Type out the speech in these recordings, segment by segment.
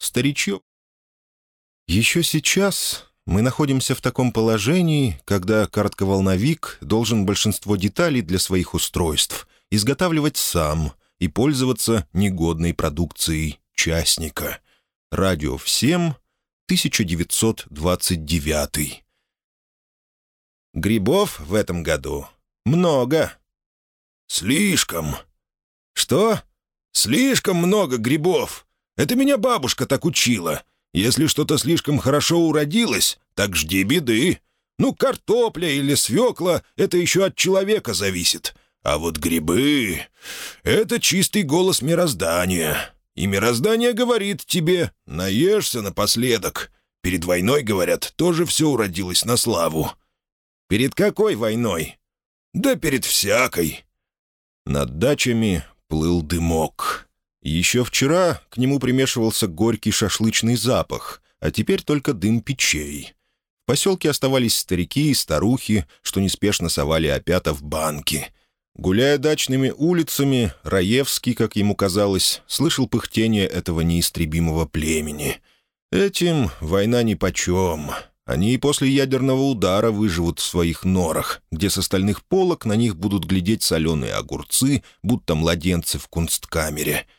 старичок. Еще сейчас мы находимся в таком положении, когда коротковолновик должен большинство деталей для своих устройств изготавливать сам и пользоваться негодной продукцией частника. Радио всем, 1929. Грибов в этом году много. Слишком. Что? Слишком много грибов. Это меня бабушка так учила. Если что-то слишком хорошо уродилось, так жди беды. Ну, картопля или свекла — это еще от человека зависит. А вот грибы — это чистый голос мироздания. И мироздание говорит тебе «наешься напоследок». Перед войной, говорят, тоже все уродилось на славу. Перед какой войной? Да перед всякой. Над дачами плыл дымок. Еще вчера к нему примешивался горький шашлычный запах, а теперь только дым печей. В поселке оставались старики и старухи, что неспешно совали опята в банки. Гуляя дачными улицами, Раевский, как ему казалось, слышал пыхтение этого неистребимого племени. Этим война нипочем. Они и после ядерного удара выживут в своих норах, где с остальных полок на них будут глядеть соленые огурцы, будто младенцы в кунсткамере —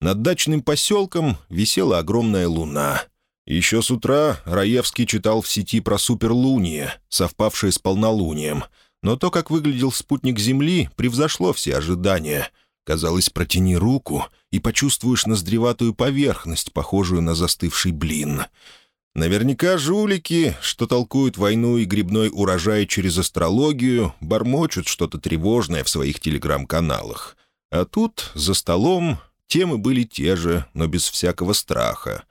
над дачным поселком висела огромная луна. Еще с утра Раевский читал в сети про суперлуние, совпавшее с полнолунием. Но то, как выглядел спутник Земли, превзошло все ожидания. Казалось, протяни руку и почувствуешь ноздреватую поверхность, похожую на застывший блин. Наверняка жулики, что толкуют войну и грибной урожай через астрологию, бормочут что-то тревожное в своих телеграм-каналах. А тут, за столом, Темы были те же, но без всякого страха.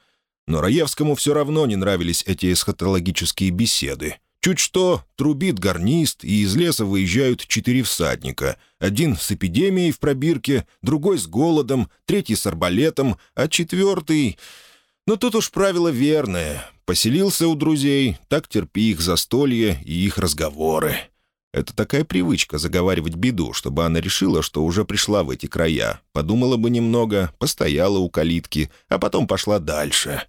Но Раевскому все равно не нравились эти эсхатологические беседы. Чуть что, трубит гарнист, и из леса выезжают четыре всадника. Один с эпидемией в пробирке, другой с голодом, третий с арбалетом, а четвертый... Но тут уж правило верное. Поселился у друзей, так терпи их застолье и их разговоры. Это такая привычка заговаривать беду, чтобы она решила, что уже пришла в эти края, подумала бы немного, постояла у калитки, а потом пошла дальше.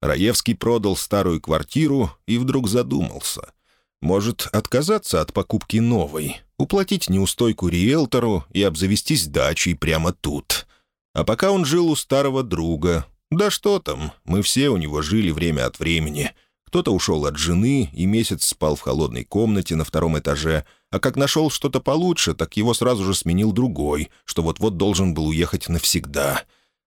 Раевский продал старую квартиру и вдруг задумался. Может, отказаться от покупки новой, уплатить неустойку риэлтору и обзавестись дачей прямо тут. А пока он жил у старого друга. Да что там, мы все у него жили время от времени — кто-то ушел от жены и месяц спал в холодной комнате на втором этаже, а как нашел что-то получше, так его сразу же сменил другой, что вот-вот должен был уехать навсегда.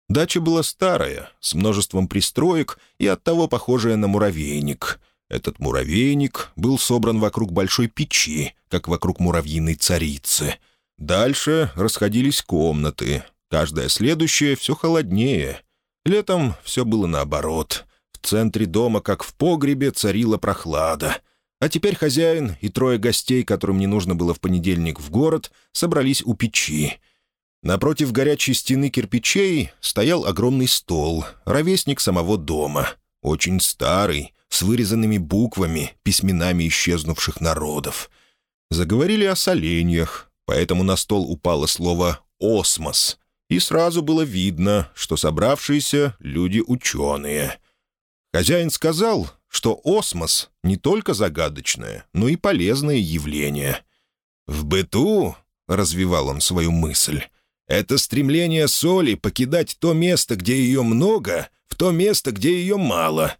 Дача была старая, с множеством пристроек и оттого похожая на муравейник. Этот муравейник был собран вокруг большой печи, как вокруг муравьиной царицы. Дальше расходились комнаты, каждая следующая все холоднее. Летом все было наоборот — в центре дома, как в погребе, царила прохлада. А теперь хозяин и трое гостей, которым не нужно было в понедельник в город, собрались у печи. Напротив горячей стены кирпичей стоял огромный стол, ровесник самого дома, очень старый, с вырезанными буквами, письменами исчезнувших народов. Заговорили о соленьях, поэтому на стол упало слово «осмос», и сразу было видно, что собравшиеся люди ученые — Хозяин сказал, что осмос — не только загадочное, но и полезное явление. «В быту», — развивал он свою мысль, — «это стремление соли покидать то место, где ее много, в то место, где ее мало».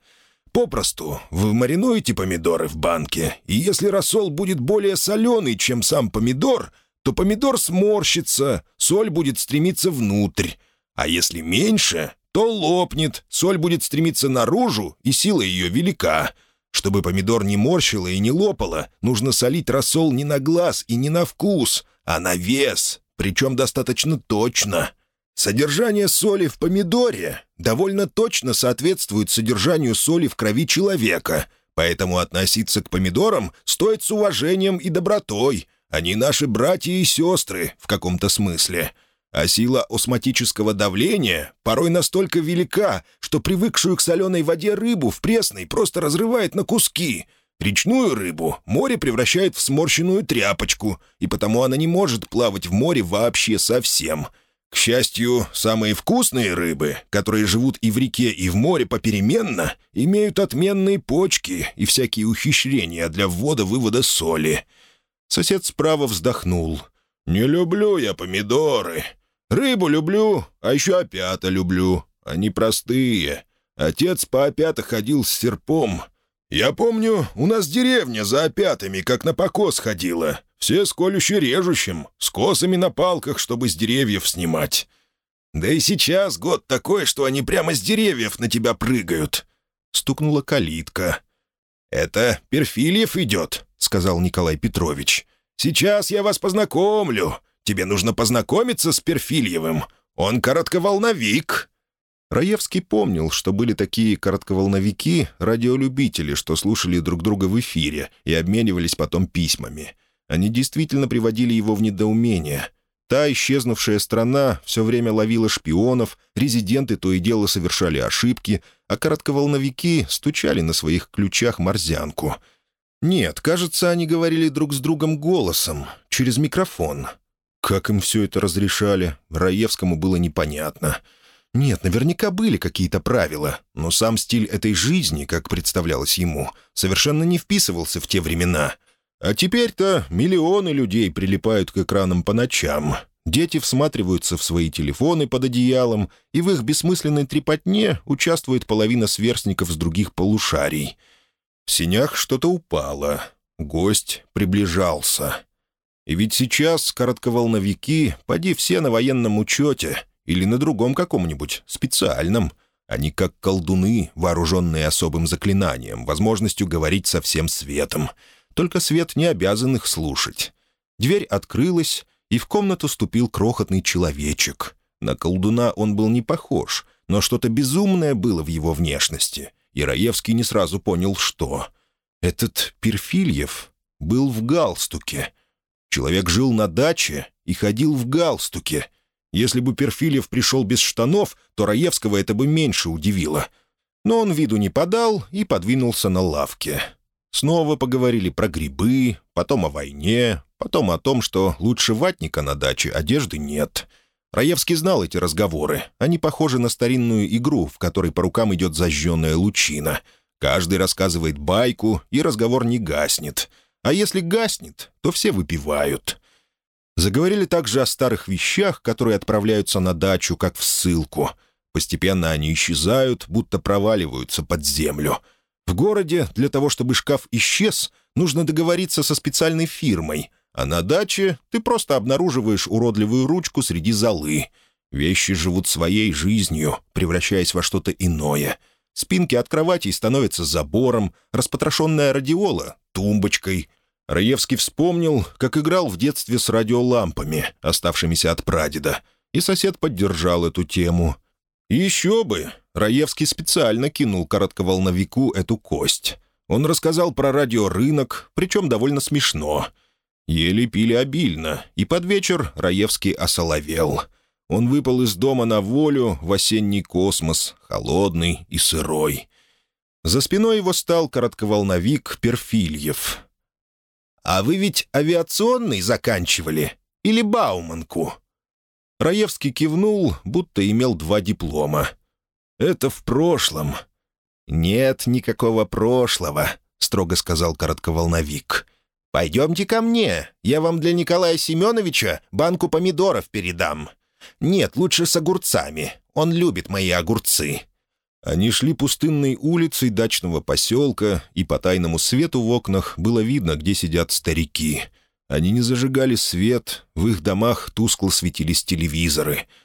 Попросту, вы маринуете помидоры в банке, и если рассол будет более соленый, чем сам помидор, то помидор сморщится, соль будет стремиться внутрь. А если меньше, то лопнет, соль будет стремиться наружу, и сила ее велика. Чтобы помидор не морщило и не лопало, нужно солить рассол не на глаз и не на вкус, а на вес, причем достаточно точно. Содержание соли в помидоре довольно точно соответствует содержанию соли в крови человека, поэтому относиться к помидорам стоит с уважением и добротой. Они наши братья и сестры в каком-то смысле — а сила осматического давления порой настолько велика, что привыкшую к соленой воде рыбу в пресной просто разрывает на куски. Речную рыбу море превращает в сморщенную тряпочку, и потому она не может плавать в море вообще совсем. К счастью, самые вкусные рыбы, которые живут и в реке, и в море попеременно, имеют отменные почки и всякие ухищрения для ввода-вывода соли. Сосед справа вздохнул. «Не люблю я помидоры. Рыбу люблю, а еще опята люблю. Они простые. Отец по опята ходил с серпом. Я помню, у нас деревня за опятами, как на покос ходила. Все с колюще-режущим, с косами на палках, чтобы с деревьев снимать. Да и сейчас год такой, что они прямо с деревьев на тебя прыгают». Стукнула калитка. «Это Перфильев идет», — сказал Николай Петрович. «Сейчас я вас познакомлю. Тебе нужно познакомиться с Перфильевым. Он коротковолновик». Раевский помнил, что были такие коротковолновики, радиолюбители, что слушали друг друга в эфире и обменивались потом письмами. Они действительно приводили его в недоумение. Та исчезнувшая страна все время ловила шпионов, резиденты то и дело совершали ошибки, а коротковолновики стучали на своих ключах морзянку. Нет, кажется, они говорили друг с другом голосом, через микрофон. Как им все это разрешали, Раевскому было непонятно. Нет, наверняка были какие-то правила, но сам стиль этой жизни, как представлялось ему, совершенно не вписывался в те времена — а теперь-то миллионы людей прилипают к экранам по ночам. Дети всматриваются в свои телефоны под одеялом, и в их бессмысленной трепотне участвует половина сверстников с других полушарий. В синях что-то упало. Гость приближался. И ведь сейчас коротковолновики, поди все на военном учете или на другом каком-нибудь, специальном. Они как колдуны, вооруженные особым заклинанием, возможностью говорить со всем светом — только свет не обязан их слушать. Дверь открылась, и в комнату ступил крохотный человечек. На колдуна он был не похож, но что-то безумное было в его внешности. Ираевский не сразу понял, что. Этот Перфильев был в галстуке. Человек жил на даче и ходил в галстуке. Если бы Перфильев пришел без штанов, то Раевского это бы меньше удивило. Но он виду не подал и подвинулся на лавке. Снова поговорили про грибы, потом о войне, потом о том, что лучше ватника на даче одежды нет. Раевский знал эти разговоры. Они похожи на старинную игру, в которой по рукам идет зажженная лучина. Каждый рассказывает байку, и разговор не гаснет. А если гаснет, то все выпивают. Заговорили также о старых вещах, которые отправляются на дачу, как в ссылку. Постепенно они исчезают, будто проваливаются под землю — в городе для того, чтобы шкаф исчез, нужно договориться со специальной фирмой, а на даче ты просто обнаруживаешь уродливую ручку среди золы. Вещи живут своей жизнью, превращаясь во что-то иное. Спинки от кроватей становятся забором, распотрошенная радиола — тумбочкой. Раевский вспомнил, как играл в детстве с радиолампами, оставшимися от прадеда, и сосед поддержал эту тему. Еще бы! Раевский специально кинул коротковолновику эту кость. Он рассказал про радиорынок, причем довольно смешно. Ели пили обильно, и под вечер Раевский осоловел. Он выпал из дома на волю в осенний космос, холодный и сырой. За спиной его стал коротковолновик Перфильев. «А вы ведь авиационный заканчивали? Или Бауманку?» Раевский кивнул, будто имел два диплома — это в прошлом». «Нет никакого прошлого», — строго сказал коротковолновик. «Пойдемте ко мне. Я вам для Николая Семеновича банку помидоров передам. Нет, лучше с огурцами. Он любит мои огурцы». Они шли пустынной улицей дачного поселка, и по тайному свету в окнах было видно, где сидят старики. Они не зажигали свет, в их домах тускло светились телевизоры —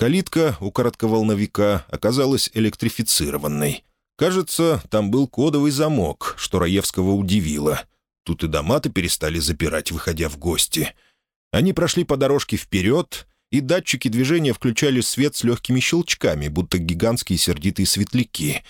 Калитка у коротковолновика оказалась электрифицированной. Кажется, там был кодовый замок, что Раевского удивило. Тут и дома-то перестали запирать, выходя в гости. Они прошли по дорожке вперед, и датчики движения включали свет с легкими щелчками, будто гигантские сердитые светляки.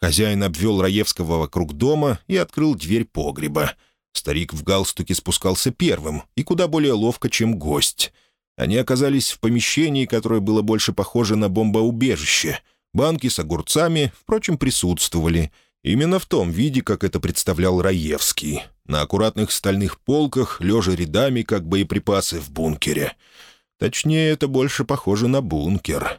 Хозяин обвел Раевского вокруг дома и открыл дверь погреба. Старик в галстуке спускался первым и куда более ловко, чем гость — они оказались в помещении, которое было больше похоже на бомбоубежище. Банки с огурцами, впрочем, присутствовали. Именно в том виде, как это представлял Раевский. На аккуратных стальных полках, лежа рядами, как боеприпасы в бункере. Точнее, это больше похоже на бункер.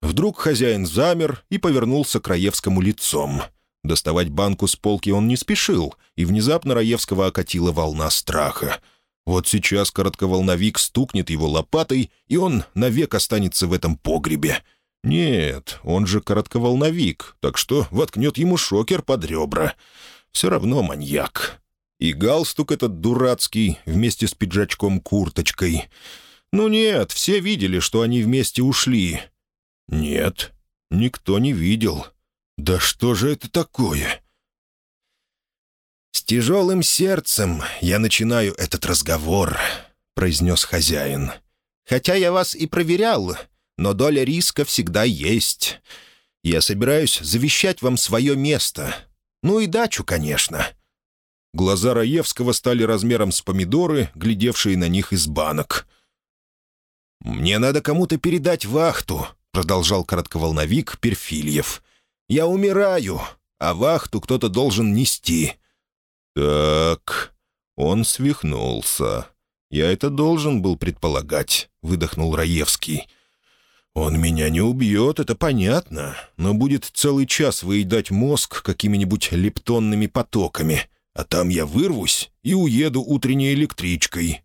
Вдруг хозяин замер и повернулся к Раевскому лицом. Доставать банку с полки он не спешил, и внезапно Раевского окатила волна страха. Вот сейчас коротковолновик стукнет его лопатой, и он навек останется в этом погребе. Нет, он же коротковолновик, так что воткнет ему шокер под ребра. Все равно маньяк. И галстук этот дурацкий вместе с пиджачком-курточкой. Ну нет, все видели, что они вместе ушли. Нет, никто не видел. Да что же это такое? «С тяжелым сердцем я начинаю этот разговор», — произнес хозяин. «Хотя я вас и проверял, но доля риска всегда есть. Я собираюсь завещать вам свое место. Ну и дачу, конечно». Глаза Раевского стали размером с помидоры, глядевшие на них из банок. «Мне надо кому-то передать вахту», — продолжал коротковолновик Перфильев. «Я умираю, а вахту кто-то должен нести». «Так, он свихнулся. Я это должен был предполагать», — выдохнул Раевский. «Он меня не убьет, это понятно, но будет целый час выедать мозг какими-нибудь лептонными потоками, а там я вырвусь и уеду утренней электричкой».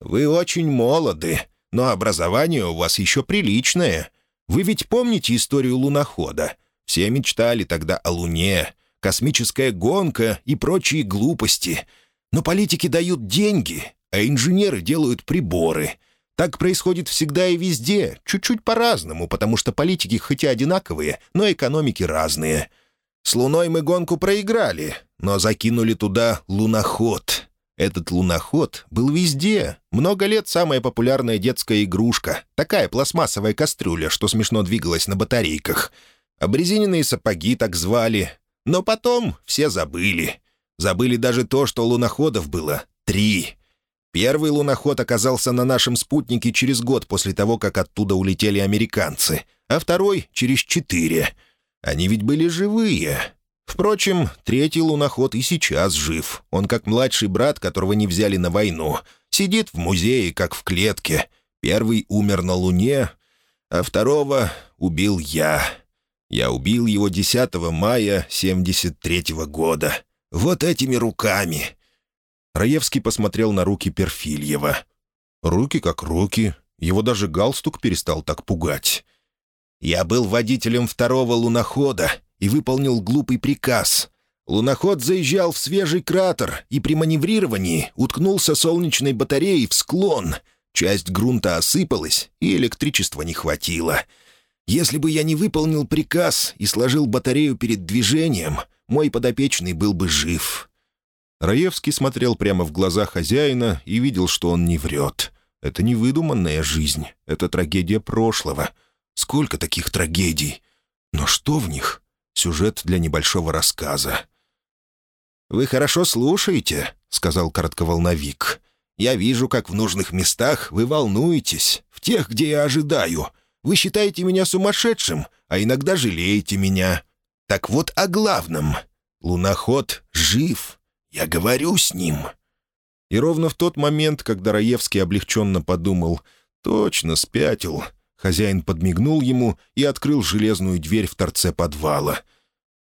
«Вы очень молоды, но образование у вас еще приличное. Вы ведь помните историю лунохода? Все мечтали тогда о Луне, космическая гонка и прочие глупости. Но политики дают деньги, а инженеры делают приборы. Так происходит всегда и везде, чуть-чуть по-разному, потому что политики хоть и одинаковые, но экономики разные. С Луной мы гонку проиграли, но закинули туда луноход. Этот луноход был везде. Много лет самая популярная детская игрушка. Такая пластмассовая кастрюля, что смешно двигалась на батарейках. Обрезиненные сапоги так звали. Но потом все забыли. Забыли даже то, что луноходов было три. Первый луноход оказался на нашем спутнике через год после того, как оттуда улетели американцы, а второй — через четыре. Они ведь были живые. Впрочем, третий луноход и сейчас жив. Он как младший брат, которого не взяли на войну. Сидит в музее, как в клетке. Первый умер на Луне, а второго убил я. Я убил его 10 мая 73 -го года. Вот этими руками. Раевский посмотрел на руки Перфильева. Руки как руки. Его даже галстук перестал так пугать. «Я был водителем второго лунохода и выполнил глупый приказ. Луноход заезжал в свежий кратер и при маневрировании уткнулся солнечной батареей в склон. Часть грунта осыпалась, и электричества не хватило. Если бы я не выполнил приказ и сложил батарею перед движением, мой подопечный был бы жив. Раевский смотрел прямо в глаза хозяина и видел, что он не врет. Это не выдуманная жизнь, это трагедия прошлого. Сколько таких трагедий? Но что в них? Сюжет для небольшого рассказа. «Вы хорошо слушаете», — сказал коротковолновик. «Я вижу, как в нужных местах вы волнуетесь, в тех, где я ожидаю. Вы считаете меня сумасшедшим, а иногда жалеете меня. Так вот о главном. Луноход жив, я говорю с ним». И ровно в тот момент, когда Раевский облегченно подумал «Точно, спятил», хозяин подмигнул ему и открыл железную дверь в торце подвала.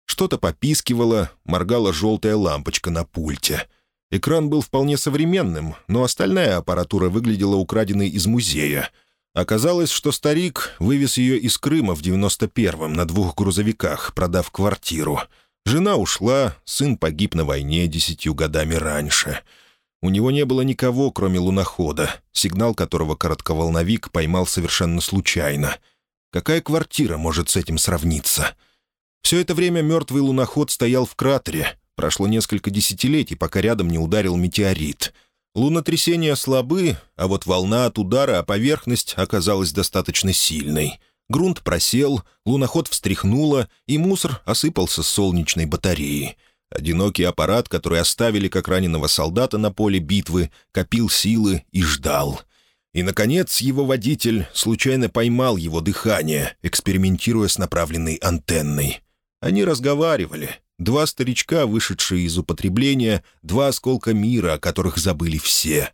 Что-то попискивало, моргала желтая лампочка на пульте. Экран был вполне современным, но остальная аппаратура выглядела украденной из музея. Оказалось, что старик вывез ее из Крыма в 91-м на двух грузовиках, продав квартиру — Жена ушла, сын погиб на войне десятью годами раньше. У него не было никого, кроме лунохода, сигнал которого коротковолновик поймал совершенно случайно. Какая квартира может с этим сравниться? Все это время мертвый луноход стоял в кратере. Прошло несколько десятилетий, пока рядом не ударил метеорит. Лунотрясения слабы, а вот волна от удара о поверхность оказалась достаточно сильной — Грунт просел, луноход встряхнуло, и мусор осыпался с солнечной батареи. Одинокий аппарат, который оставили как раненого солдата на поле битвы, копил силы и ждал. И, наконец, его водитель случайно поймал его дыхание, экспериментируя с направленной антенной. Они разговаривали. Два старичка, вышедшие из употребления, два осколка мира, о которых забыли все.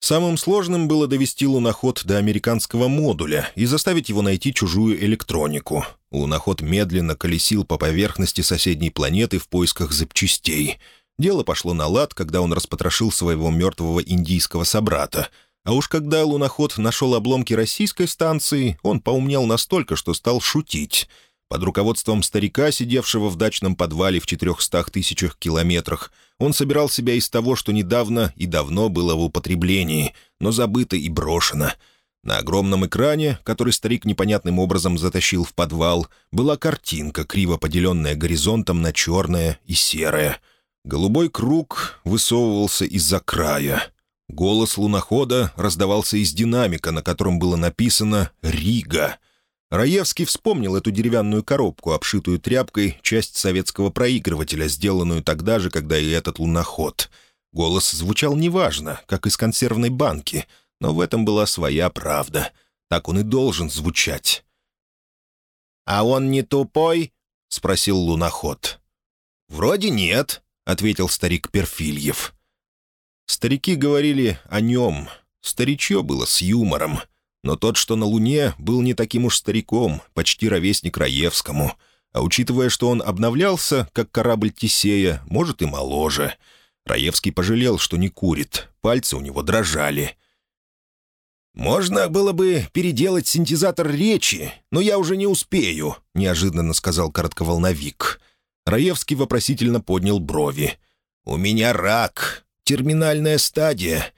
Самым сложным было довести луноход до американского модуля и заставить его найти чужую электронику. Луноход медленно колесил по поверхности соседней планеты в поисках запчастей. Дело пошло на лад, когда он распотрошил своего мертвого индийского собрата. А уж когда луноход нашел обломки российской станции, он поумнел настолько, что стал шутить — под руководством старика, сидевшего в дачном подвале в четырехстах тысячах километрах, он собирал себя из того, что недавно и давно было в употреблении, но забыто и брошено. На огромном экране, который старик непонятным образом затащил в подвал, была картинка, криво поделенная горизонтом на черное и серое. Голубой круг высовывался из-за края. Голос лунохода раздавался из динамика, на котором было написано «Рига». Раевский вспомнил эту деревянную коробку, обшитую тряпкой, часть советского проигрывателя, сделанную тогда же, когда и этот луноход. Голос звучал неважно, как из консервной банки, но в этом была своя правда. Так он и должен звучать. «А он не тупой?» — спросил луноход. «Вроде нет», — ответил старик Перфильев. Старики говорили о нем. Старичье было с юмором. Но тот, что на Луне, был не таким уж стариком, почти ровесник Раевскому. А учитывая, что он обновлялся, как корабль Тисея, может и моложе. Раевский пожалел, что не курит. Пальцы у него дрожали. «Можно было бы переделать синтезатор речи, но я уже не успею», — неожиданно сказал коротковолновик. Раевский вопросительно поднял брови. «У меня рак. Терминальная стадия.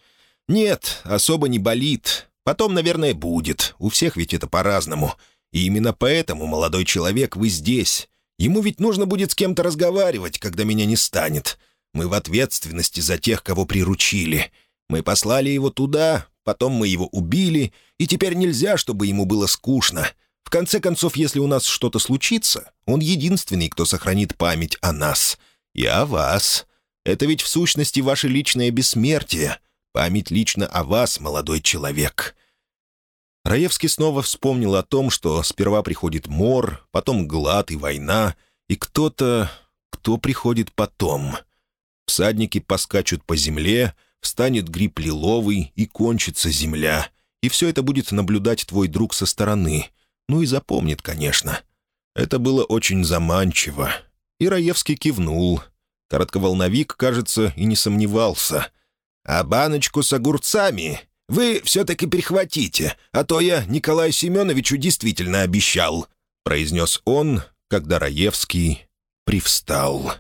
Нет, особо не болит. Потом, наверное, будет. У всех ведь это по-разному. И именно поэтому, молодой человек, вы здесь. Ему ведь нужно будет с кем-то разговаривать, когда меня не станет. Мы в ответственности за тех, кого приручили. Мы послали его туда, потом мы его убили, и теперь нельзя, чтобы ему было скучно. В конце концов, если у нас что-то случится, он единственный, кто сохранит память о нас. И о вас. Это ведь в сущности ваше личное бессмертие — Память лично о вас, молодой человек». Раевский снова вспомнил о том, что сперва приходит мор, потом глад и война, и кто-то... кто приходит потом. Всадники поскачут по земле, встанет гриб лиловый, и кончится земля. И все это будет наблюдать твой друг со стороны. Ну и запомнит, конечно. Это было очень заманчиво. И Раевский кивнул. Коротковолновик, кажется, и не сомневался — а баночку с огурцами вы все-таки прихватите, а то я Николаю Семеновичу действительно обещал», — произнес он, когда Раевский привстал.